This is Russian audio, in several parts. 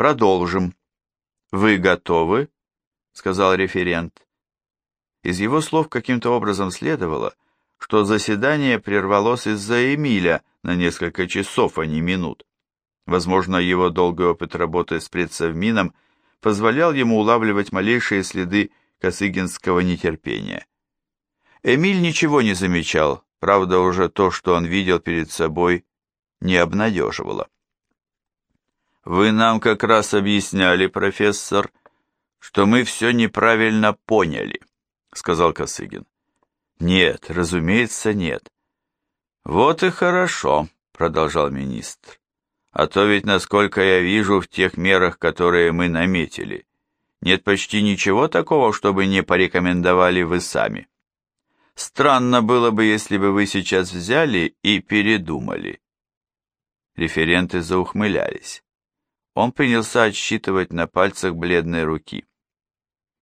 продолжим. Вы готовы? сказал референт. Из его слов каким-то образом следовало, что заседание прервалось из-за Эмиля на несколько часов, а не минут. Возможно, его долгий опыт работы с предсовмином позволял ему улавливать малейшие следы косыгинского нетерпения. Эмиль ничего не замечал, правда, уже то, что он видел перед собой, не обнадеживало. «Вы нам как раз объясняли, профессор, что мы все неправильно поняли», — сказал Косыгин. «Нет, разумеется, нет». «Вот и хорошо», — продолжал министр. «А то ведь, насколько я вижу, в тех мерах, которые мы наметили, нет почти ничего такого, чтобы не порекомендовали вы сами. Странно было бы, если бы вы сейчас взяли и передумали». Референты заухмылялись. Он принялся отсчитывать на пальцах бледной руки.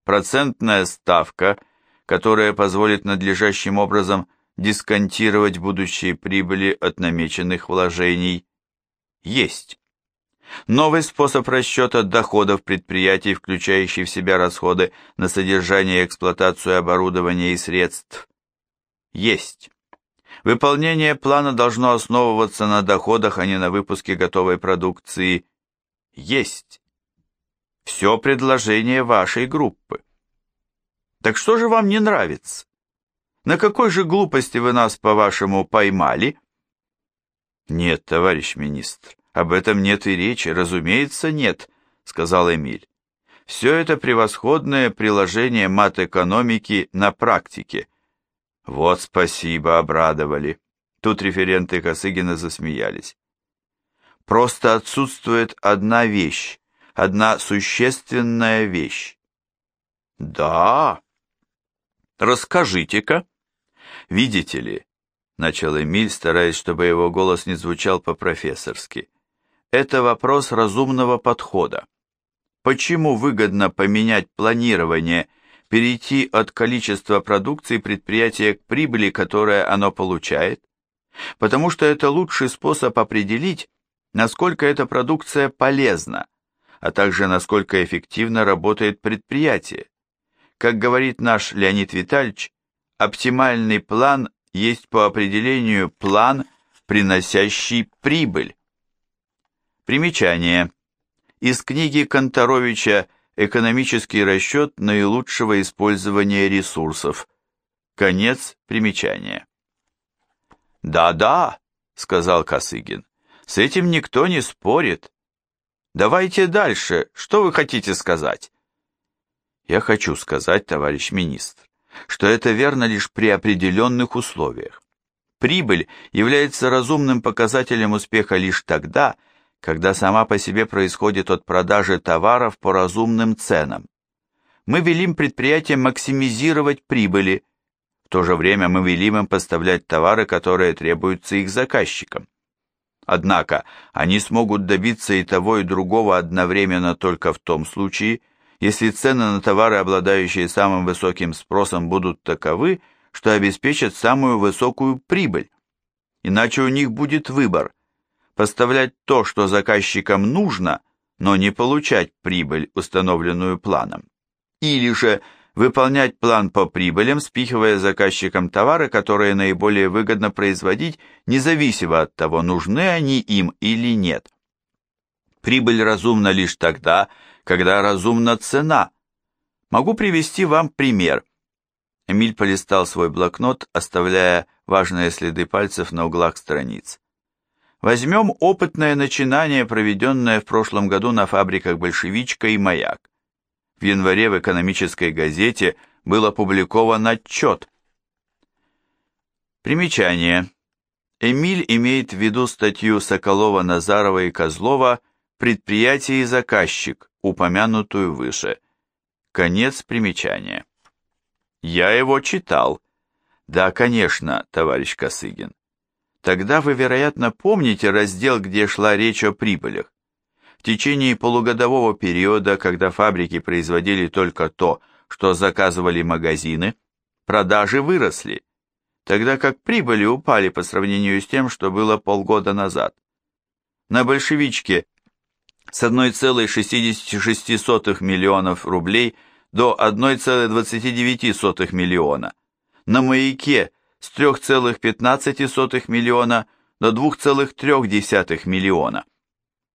Процентная ставка — которая позволит надлежащим образом дисконтировать будущие прибыли от намеченных вложений, есть. Новый способ расчета доходов предприятий, включающий в себя расходы на содержание и эксплуатацию оборудования и средств, есть. Выполнение плана должно основываться на доходах, а не на выпуске готовой продукции. Есть. Все предложение вашей группы. Так что же вам не нравится? На какой же глупости вы нас, по-вашему, поймали? Нет, товарищ министр, об этом нет и речи, разумеется, нет, сказал Эмиль. Все это превосходное приложение мат-экономики на практике. Вот спасибо, обрадовали. Тут референты Косыгина засмеялись. Просто отсутствует одна вещь, одна существенная вещь. Да, Расскажите-ка. Видите ли, начал Эмиль, стараясь, чтобы его голос не звучал по-профессорски. Это вопрос разумного подхода. Почему выгодно поменять планирование, перейти от количества продукции предприятия к прибыли, которое оно получает? Потому что это лучший способ определить, насколько эта продукция полезна, а также насколько эффективно работает предприятие. Как говорит наш Леонид Витальевич, оптимальный план есть по определению план, приносящий прибыль. Примечание. Из книги Конторовича «Экономический расчет наилучшего использования ресурсов». Конец примечания. «Да-да», — сказал Косыгин, — «с этим никто не спорит. Давайте дальше, что вы хотите сказать?» Я хочу сказать, товарищ министр, что это верно лишь при определенных условиях. Прибыль является разумным показателем успеха лишь тогда, когда сама по себе происходит от продажи товаров по разумным ценам. Мы велим предприятиям максимизировать прибыли, в то же время мы велим им поставлять товары, которые требуются их заказчикам. Однако они смогут добиться и того, и другого одновременно только в том случае, если цены на товары, обладающие самым высоким спросом, будут таковы, что обеспечат самую высокую прибыль. Иначе у них будет выбор – поставлять то, что заказчикам нужно, но не получать прибыль, установленную планом. Или же выполнять план по прибылям, спихивая заказчикам товары, которые наиболее выгодно производить, независимо от того, нужны они им или нет. Прибыль разумна лишь тогда, когда разумна цена. Могу привести вам пример. Эмиль полистал свой блокнот, оставляя важные следы пальцев на углах страниц. Возьмем опытное начинание, проведенное в прошлом году на фабриках «Большевичка» и «Маяк». В январе в экономической газете был опубликован отчет. Примечание. Эмиль имеет в виду статью Соколова, Назарова и Козлова «Предприятие и заказчик», упомянутую выше. Конец примечания. Я его читал. Да, конечно, товарищ Косыгин. Тогда вы, вероятно, помните раздел, где шла речь о прибылях. В течение полугодового периода, когда фабрики производили только то, что заказывали магазины, продажи выросли, тогда как прибыли упали по сравнению с тем, что было полгода назад. На большевичке с 1,66 миллионов рублей до 1,29 миллиона, на маяке с 3,15 миллиона до 2,3 миллиона.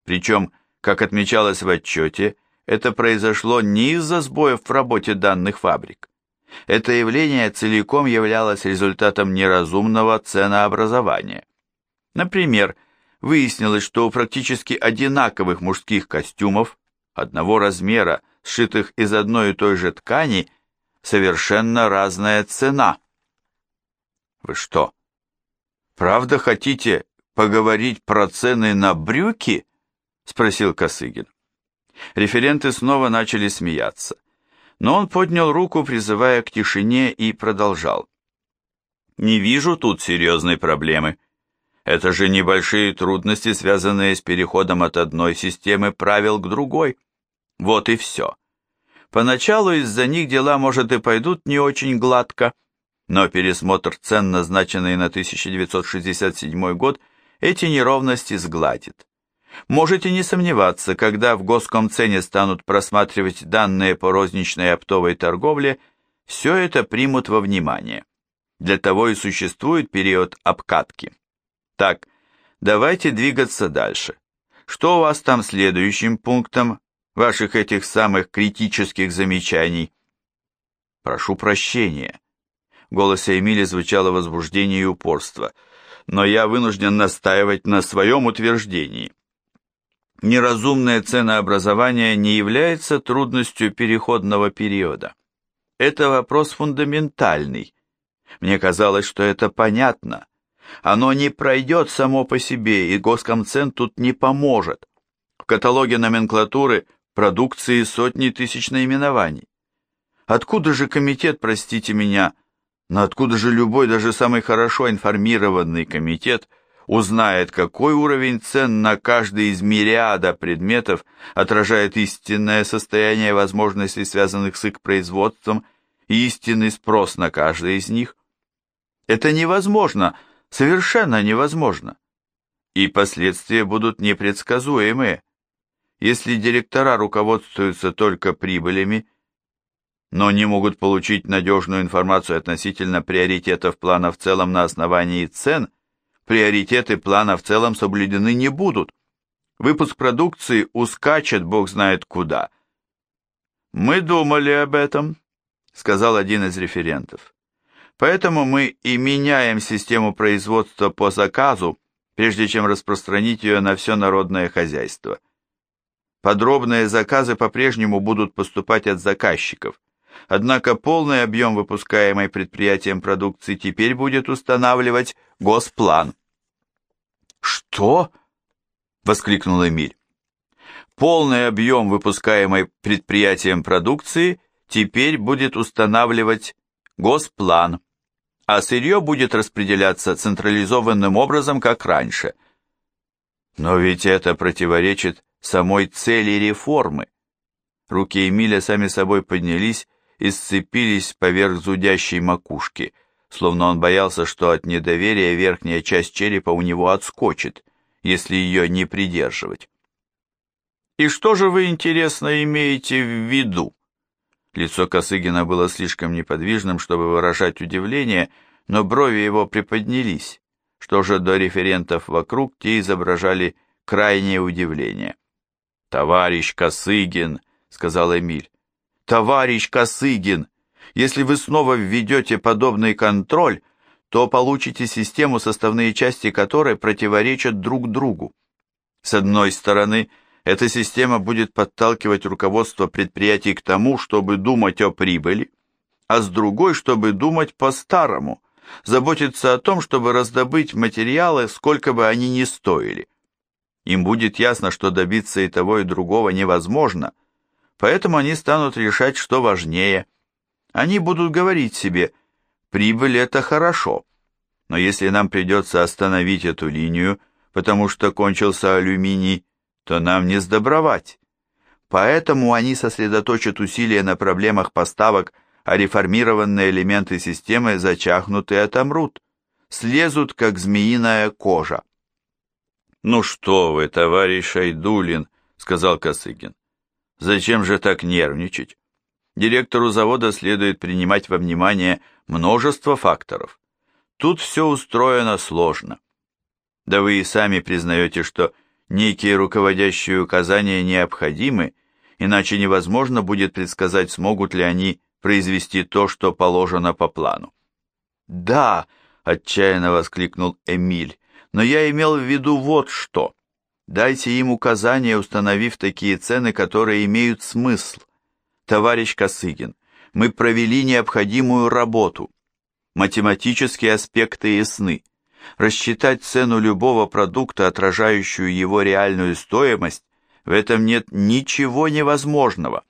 Причем, как отмечалось в отчете, это произошло не из-за сбоев в работе данных фабрик. Это явление целиком являлось результатом неразумного ценообразования. Например, выяснилось, что у практически одинаковых мужских костюмов одного размера, сшитых из одной и той же ткани, совершенно разная цена. Вы что, правда хотите поговорить про цены на брюки? Спросил Косыгин. Референты снова начали смеяться но он поднял руку, призывая к тишине, и продолжал. «Не вижу тут серьезной проблемы. Это же небольшие трудности, связанные с переходом от одной системы правил к другой. Вот и все. Поначалу из-за них дела, может, и пойдут не очень гладко, но пересмотр цен, назначенный на 1967 год, эти неровности сгладит. Можете не сомневаться, когда в Госкомцене станут просматривать данные по розничной оптовой торговле, все это примут во внимание. Для того и существует период обкатки. Так, давайте двигаться дальше. Что у вас там следующим пунктом ваших этих самых критических замечаний? Прошу прощения. В голосе Эмили звучало возбуждение и упорство, но я вынужден настаивать на своем утверждении неразумное ценообразование не является трудностью переходного периода. Это вопрос фундаментальный. Мне казалось, что это понятно. Оно не пройдет само по себе, и Госкомцен тут не поможет. В каталоге номенклатуры продукции сотни тысяч наименований. Откуда же комитет, простите меня, но откуда же любой, даже самый хорошо информированный комитет – узнает, какой уровень цен на каждый из мириада предметов отражает истинное состояние возможностей, связанных с их производством, и истинный спрос на каждый из них. Это невозможно, совершенно невозможно. И последствия будут непредсказуемые. Если директора руководствуются только прибылями, но не могут получить надежную информацию относительно приоритетов плана в целом на основании цен – приоритеты плана в целом соблюдены не будут. Выпуск продукции ускачет бог знает куда. «Мы думали об этом», — сказал один из референтов. «Поэтому мы и меняем систему производства по заказу, прежде чем распространить ее на все народное хозяйство. Подробные заказы по-прежнему будут поступать от заказчиков, Однако полный объем выпускаемой предприятием продукции теперь будет устанавливать Госплан. «Что?» — воскликнул Эмиль. «Полный объем выпускаемой предприятием продукции теперь будет устанавливать Госплан, а сырье будет распределяться централизованным образом, как раньше. Но ведь это противоречит самой цели реформы. Руки Эмиля сами собой поднялись и сцепились поверх зудящей макушки, словно он боялся, что от недоверия верхняя часть черепа у него отскочит, если ее не придерживать. «И что же вы, интересно, имеете в виду?» Лицо Косыгина было слишком неподвижным, чтобы выражать удивление, но брови его приподнялись. Что же до референтов вокруг, те изображали крайнее удивление. «Товарищ Косыгин», — сказал Эмиль, товарищ Косыгин, если вы снова введете подобный контроль, то получите систему, составные части которой противоречат друг другу. С одной стороны, эта система будет подталкивать руководство предприятий к тому, чтобы думать о прибыли, а с другой, чтобы думать по-старому, заботиться о том, чтобы раздобыть материалы, сколько бы они ни стоили. Им будет ясно, что добиться и того, и другого невозможно – Поэтому они станут решать, что важнее. Они будут говорить себе, прибыль это хорошо, но если нам придется остановить эту линию, потому что кончился алюминий, то нам не сдобровать. Поэтому они сосредоточат усилия на проблемах поставок, а реформированные элементы системы зачахнут и отомрут, слезут, как змеиная кожа. «Ну что вы, товарищ Айдулин», — сказал Косыгин. Зачем же так нервничать? Директору завода следует принимать во внимание множество факторов. Тут все устроено сложно. Да вы и сами признаете, что некие руководящие указания необходимы, иначе невозможно будет предсказать, смогут ли они произвести то, что положено по плану. «Да!» — отчаянно воскликнул Эмиль. «Но я имел в виду вот что. Дайте им указания, установив такие цены, которые имеют смысл. Товарищ Косыгин, мы провели необходимую работу. Математические аспекты ясны. Рассчитать цену любого продукта, отражающую его реальную стоимость, в этом нет ничего невозможного.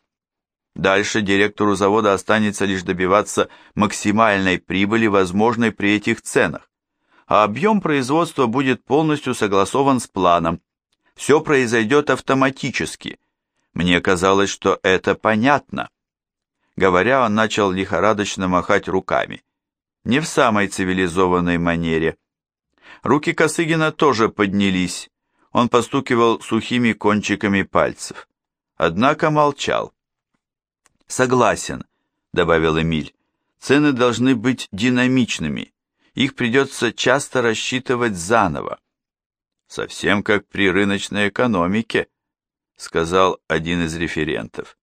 Дальше директору завода останется лишь добиваться максимальной прибыли, возможной при этих ценах. А объем производства будет полностью согласован с планом. Все произойдет автоматически. Мне казалось, что это понятно. Говоря, он начал лихорадочно махать руками. Не в самой цивилизованной манере. Руки Косыгина тоже поднялись. Он постукивал сухими кончиками пальцев. Однако молчал. «Согласен», — добавил Эмиль. «Цены должны быть динамичными. Их придется часто рассчитывать заново». «Совсем как при рыночной экономике», — сказал один из референтов.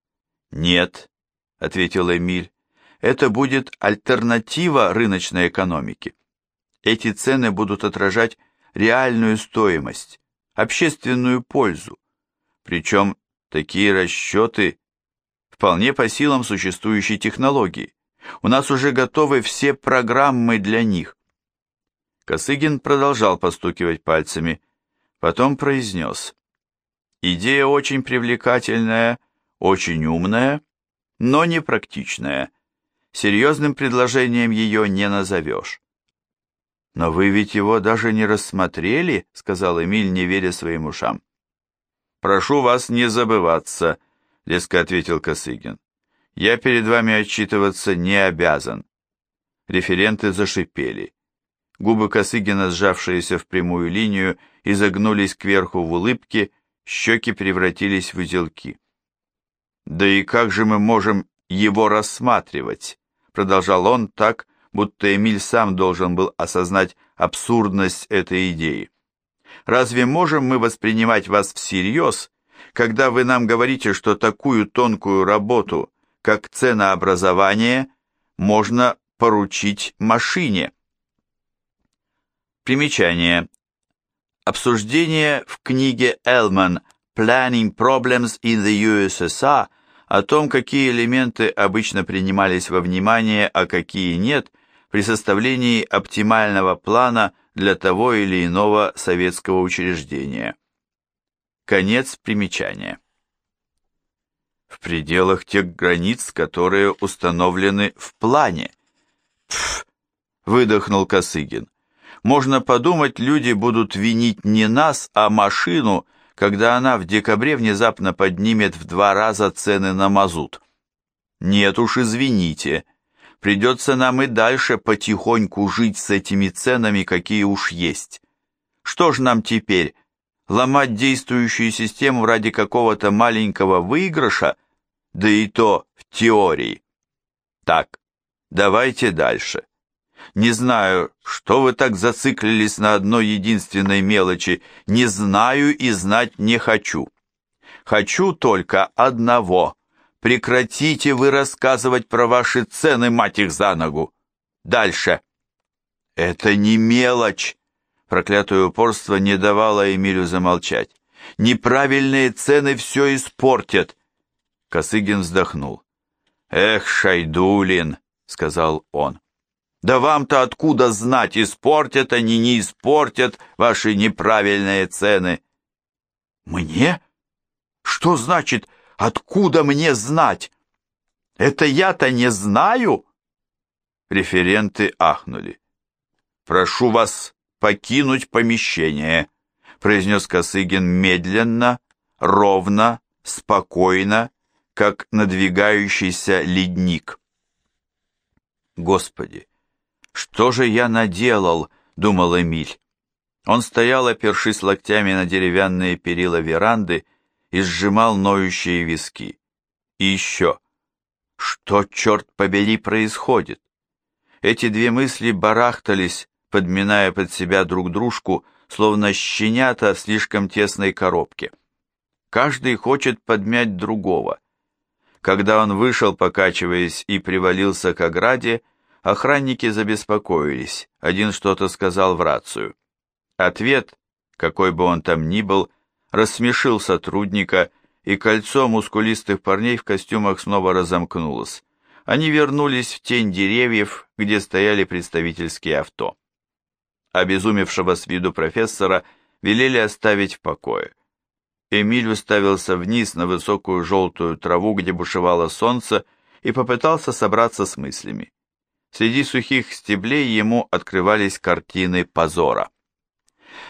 «Нет», — ответил Эмиль, — «это будет альтернатива рыночной экономике. Эти цены будут отражать реальную стоимость, общественную пользу. Причем такие расчеты вполне по силам существующей технологии. У нас уже готовы все программы для них. Косыгин продолжал постукивать пальцами, потом произнес. Идея очень привлекательная, очень умная, но не практичная. Серьезным предложением ее не назовешь. «Но вы ведь его даже не рассмотрели», — сказал Эмиль, не веря своим ушам. «Прошу вас не забываться», —— резко ответил Косыгин. «Я перед вами отчитываться не обязан». Референты зашипели. Губы Косыгина, сжавшиеся в прямую линию, изогнулись кверху в улыбке, щеки превратились в узелки. «Да и как же мы можем его рассматривать?» продолжал он так, будто Эмиль сам должен был осознать абсурдность этой идеи. «Разве можем мы воспринимать вас всерьез, когда вы нам говорите, что такую тонкую работу, как ценообразование, можно поручить машине. Примечание. Обсуждение в книге Элман «Planning Problems in the USSR» о том, какие элементы обычно принимались во внимание, а какие нет, при составлении оптимального плана для того или иного советского учреждения. Конец примечания. В пределах тех границ, которые установлены в плане. Пф, выдохнул Косыгин. Можно подумать, люди будут винить не нас, а машину, когда она в декабре внезапно поднимет в два раза цены на мазут. Нет уж, извините. Придется нам и дальше потихоньку жить с этими ценами, какие уж есть. Что ж нам теперь, ломать действующую систему ради какого-то маленького выигрыша, да и то в теории. Так, давайте дальше. Не знаю, что вы так зациклились на одной единственной мелочи, не знаю и знать не хочу. Хочу только одного. Прекратите вы рассказывать про ваши цены, мать их за ногу. Дальше. Это не мелочь, Проклятое упорство не давало Эмилю замолчать. «Неправильные цены все испортят!» Косыгин вздохнул. «Эх, Шайдулин!» — сказал он. «Да вам-то откуда знать, испортят они, не испортят ваши неправильные цены?» «Мне? Что значит, откуда мне знать? Это я-то не знаю?» Референты ахнули. «Прошу вас покинуть помещение», — произнес Косыгин медленно, ровно, спокойно, как надвигающийся ледник. «Господи, что же я наделал?» — думал Эмиль. Он стоял, опершись локтями на деревянные перила веранды, и сжимал ноющие виски. И еще. Что, черт побери, происходит? Эти две мысли барахтались, подминая под себя друг дружку, словно щенята в слишком тесной коробке. Каждый хочет подмять другого. Когда он вышел, покачиваясь, и привалился к ограде, охранники забеспокоились. Один что-то сказал в рацию. Ответ, какой бы он там ни был, рассмешил сотрудника, и кольцо мускулистых парней в костюмах снова разомкнулось. Они вернулись в тень деревьев, где стояли представительские авто. Обезумевшего с виду профессора велели оставить в покое. Эмиль уставился вниз на высокую желтую траву, где бушевало солнце, и попытался собраться с мыслями. Среди сухих стеблей ему открывались картины позора.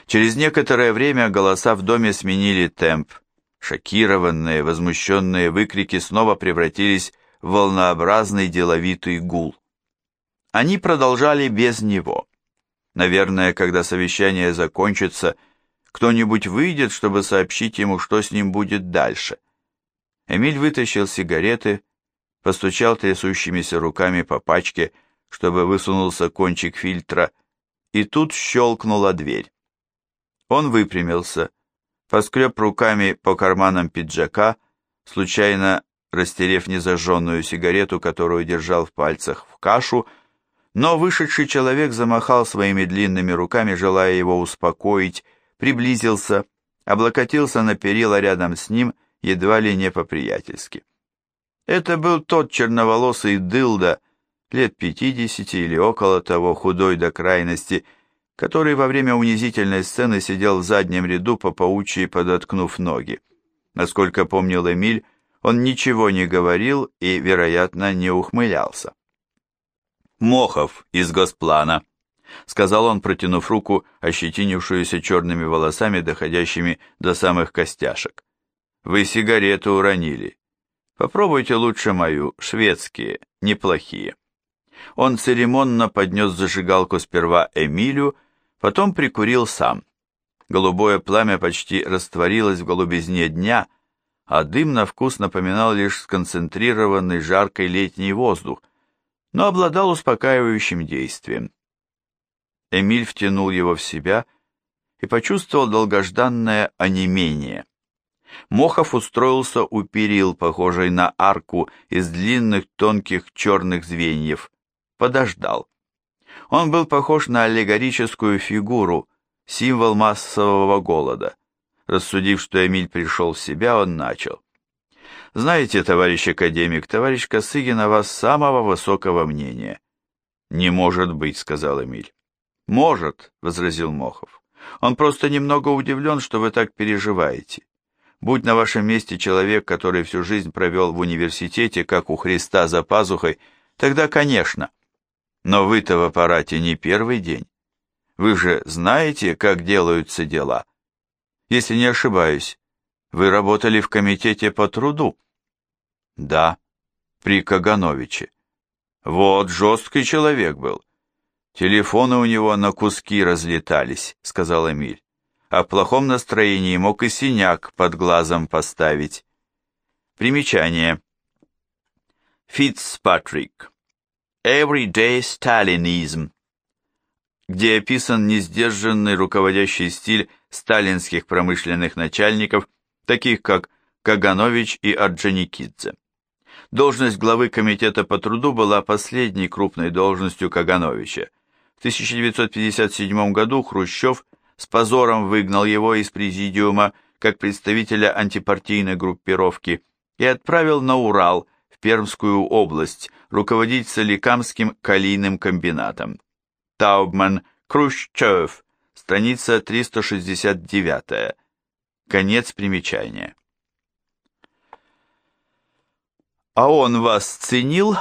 Через некоторое время голоса в доме сменили темп. Шокированные, возмущенные выкрики снова превратились в волнообразный деловитый гул. Они продолжали без него. Наверное, когда совещание закончится, кто-нибудь выйдет, чтобы сообщить ему, что с ним будет дальше. Эмиль вытащил сигареты, постучал трясущимися руками по пачке, чтобы высунулся кончик фильтра, и тут щелкнула дверь. Он выпрямился, поскреб руками по карманам пиджака, случайно растерев незажженную сигарету, которую держал в пальцах, в кашу, но вышедший человек замахал своими длинными руками, желая его успокоить, приблизился, облокотился на перила рядом с ним, едва ли не по-приятельски. Это был тот черноволосый дылда, лет пятидесяти или около того, худой до крайности, который во время унизительной сцены сидел в заднем ряду по паучьи подоткнув ноги. Насколько помнил Эмиль, он ничего не говорил и, вероятно, не ухмылялся. «Мохов из Госплана», — сказал он, протянув руку, ощетинившуюся черными волосами, доходящими до самых костяшек. «Вы сигарету уронили. Попробуйте лучше мою, шведские, неплохие». Он церемонно поднес зажигалку сперва Эмилю, Потом прикурил сам. Голубое пламя почти растворилось в голубизне дня, а дым на вкус напоминал лишь сконцентрированный жаркий летний воздух, но обладал успокаивающим действием. Эмиль втянул его в себя и почувствовал долгожданное онемение. Мохов устроился у перил, похожей на арку из длинных тонких черных звеньев, подождал. Он был похож на аллегорическую фигуру, символ массового голода. Рассудив, что Эмиль пришел в себя, он начал. «Знаете, товарищ академик, товарищ Косыгин о вас самого высокого мнения». «Не может быть», — сказал Эмиль. «Может», — возразил Мохов. «Он просто немного удивлен, что вы так переживаете. Будь на вашем месте человек, который всю жизнь провел в университете, как у Христа за пазухой, тогда, конечно». Но вы-то в аппарате не первый день. Вы же знаете, как делаются дела. Если не ошибаюсь, вы работали в комитете по труду? Да, при Кагановиче. Вот, жесткий человек был. Телефоны у него на куски разлетались, сказал Эмиль. А плохом настроении мог и синяк под глазом поставить. Примечание. Фитцпатрик. Everyday Stalinism, где описан несдержанный руководящий стиль сталинских промышленных начальников, таких как Каганович и Орджоникидзе. Должность главы комитета по труду была последней крупной должностью Кагановича. В 1957 году Хрущев с позором выгнал его из президиума как представителя антипартийной группировки и отправил на Урал Пермскую область, руководить Соликамским калийным комбинатом. Таубман Крущев, страница 369. Конец примечания. А он вас ценил?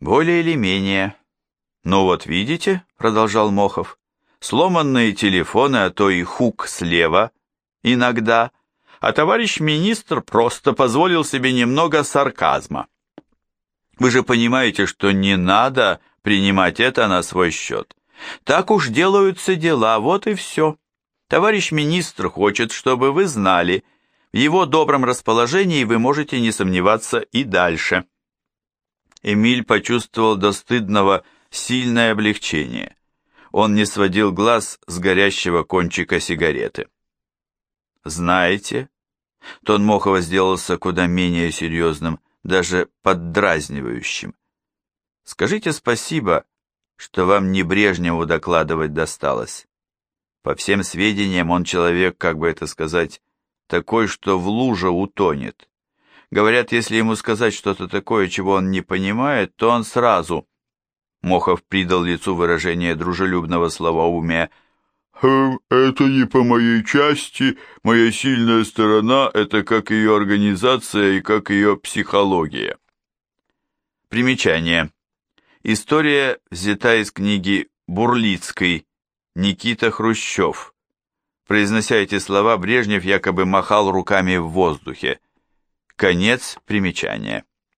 Более или менее. Ну вот видите, продолжал Мохов, сломанные телефоны, а то и хук слева, иногда а товарищ министр просто позволил себе немного сарказма. Вы же понимаете, что не надо принимать это на свой счет. Так уж делаются дела, вот и все. Товарищ министр хочет, чтобы вы знали, В его добром расположении вы можете не сомневаться и дальше. Эмиль почувствовал до стыдного сильное облегчение. Он не сводил глаз с горящего кончика сигареты. «Знаете?» Тон Мохова сделался куда менее серьезным, даже поддразнивающим. «Скажите спасибо, что вам не Брежневу докладывать досталось. По всем сведениям, он человек, как бы это сказать, такой, что в луже утонет. Говорят, если ему сказать что-то такое, чего он не понимает, то он сразу... Мохов придал лицу выражение дружелюбного словоумия. «Хм, «Это не по моей части. Моя сильная сторона — это как ее организация и как ее психология». Примечание. История взята из книги Бурлицкой «Никита Хрущев». Произнося эти слова, Брежнев якобы махал руками в воздухе. Конец примечания.